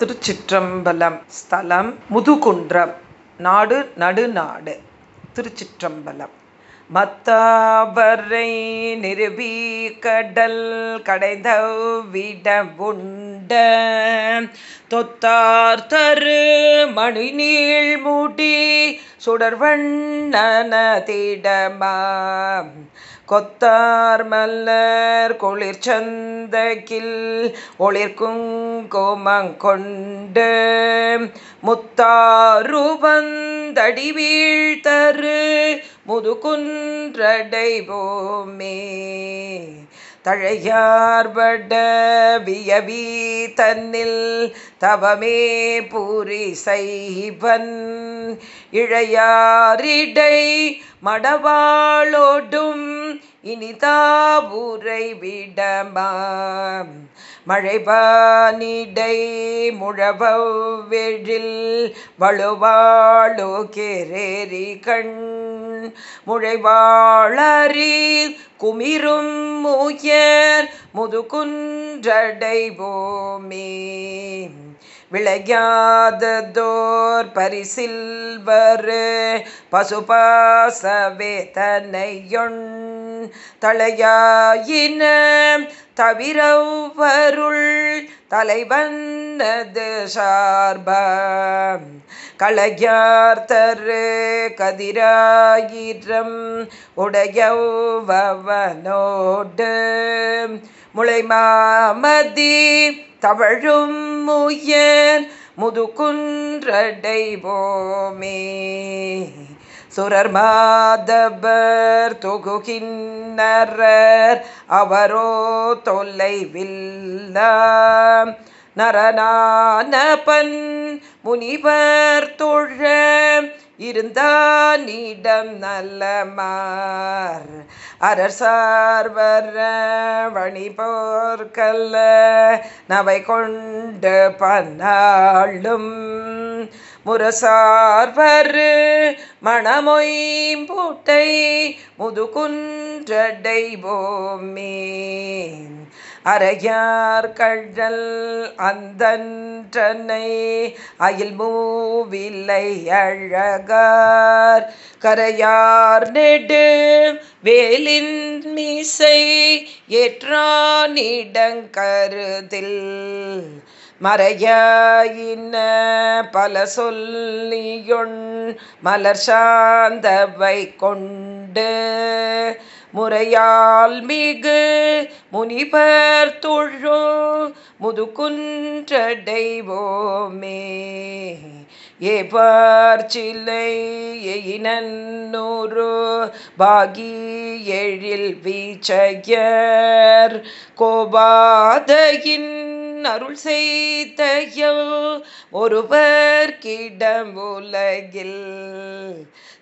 திருச்சிற்றம்பலம் ஸ்தலம் முதுகுன்றம். நாடு நடுநாடு திருச்சிற்றம்பலம். மத்தாவரை நிறுவி கடல் கடைந்த விடவுண்ட. தொத்தார் தரு மணிநீள் மூடி சுடர்வண்ணன திடமா கொத்தார் மல்லர் குளிர்ச்சந்தகில் ஒளிர்க்கும் கோமங்கொண்டு முத்தாருவந்தடி வீழ்த்தரு முதுகுன்றடைவோமே. தழையார்பட வியவி தன்னில் தவமே பூரி செய்வன். இழையாரிடை மடவாளோடும் இனிதாபுரை விடமாம். மழைபானிடை முழவெழில் வலுவாளோ கேரேரி கண். முழைவாளரி குமிரும் முயர் முதுகுன்றடைவோமே. விளையாததோர் பரிசில்வரு பசுபாசவேதனையொன் தலையாயின தவிரவருள் தலைவந்தது சார்ப களையார்த்தரு கதிராயிரம் உடையவனோடு முளைமாமதி தவழும் முயல் முதுகுன்றடைவோமே. சுரர் மாதபர் தொகுகின்றர் அவரோ தொல்லைவில்ல நரநானபன் முனிவர் தொழ இருந்தானிடம் நல்லமார் அரர் சார்வர வணிபோர்கல்ல நவை கொண்டு பன்னாளும். முரசார்வரு மணமொய்பூட்டை முதுகுன்றடைவோமே அரையார் கழல் அந்தனை அயில் மூவில்லை அழகார். கரையார் நெடு வேலின் மீசை ஏற்றானிடங்கருதில் மறையாயின பல சொல்லியொன் மலர் சாந்தவை கொண்டு முறையால் மிகு முனிவர் தொழு முதுகுன்றடைவோமே. ஏபார் சில்லை எயினூறு பாகி எழில் வீச்சையர் கோபாதையின் அருள் செய்தையோ ஒருவர் கிடமுலகில்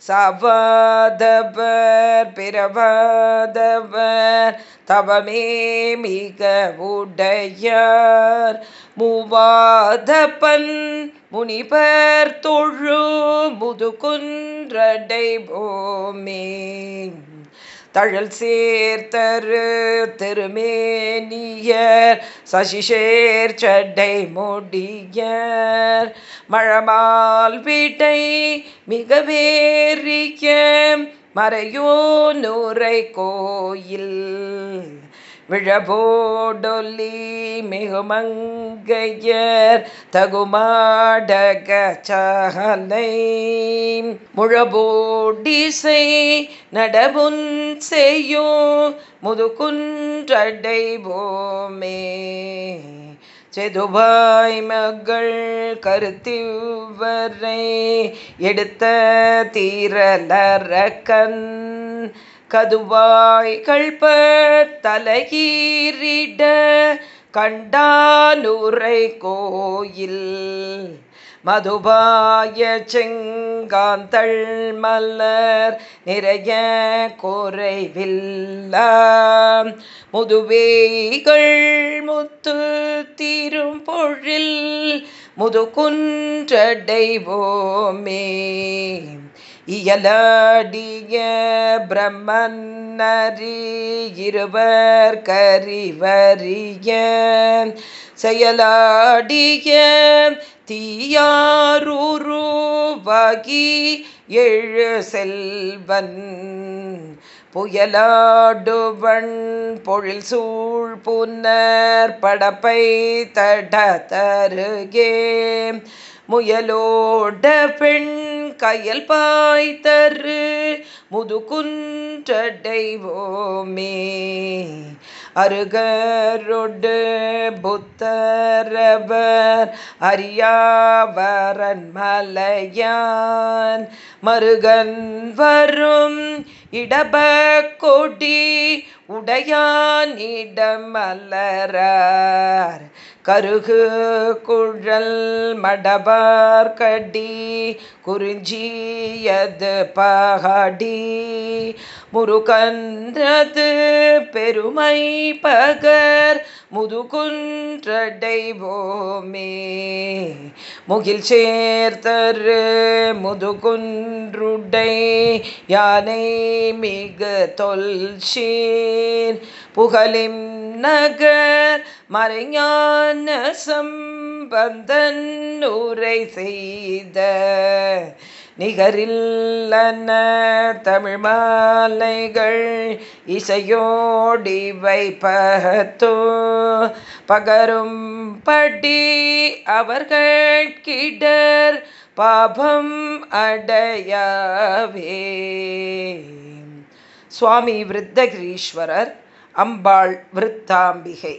சவாதவர் பிறவாதவர் தவமே மிக உடையார். மூவாதப்பன் முனிவர் தொழு முதுகுன்றடை போமே தழல் சேர்த்தரு திருமேனியர் சசிஷேர் சட்டை முடியர். மழமால் வீட்டை மிக வேறிய மறையோ நூரை கோயில் விழபோடொல்லி மிகுமங்கையர் தகுமாடக சாலை முழபோடிசை நடபுன் செய்யோ முதுகுன்றடைவோமே செதுபாய் மகள் கருத்திவரை எடுத்த தீரலரக்கன் கதுவாய் கள்பர் தலையீரிட கண்டானுரை கோயில். மதுபாய செங்காந்தள் மலர் நிறைய குறைவில்ல முதுவேகள் முத்து தீரும் பொழில் முதுகுன்றடைவோமே. இயலாடிய பிரம்மன்னரி இருவர் கரிவரிய செயலாடிய தீயாருருவாகி எழு செல்வன். புயலாடுவண் பொழில் சூழ் புன்னர் படப்பை தட தருகே முயலோட பெண் கையல் பாய்த்தரு முதுகுன்றடைவோமே அருகரொடு புத்தரவர் அறியாவரன் மலையான் மருகன் வரும் இடப கொடி உடையானிடமலரார் கருகு குழல் மடபார் கடி குறிஞ்சியது பகடி. முருகன்றது பெருமை பகர் முதுகுன்றடைவோமே. முகில் சேர்த்தரு முதுகுன்றுடை யானை மிகு தொல்சீர். புகழிம் நகர் மறைஞான சம் சம்பந்தன் உரை செய்த நிகரில்லன தமிழ் மாலைகள் இசையோடிவை பகத்தோ பகரும் படி அவர்கள் கிடர் பாபம் அடையவே. சுவாமி விருத்தகிரீஸ்வரர் அம்பாள் விருத்தாம்பிகை.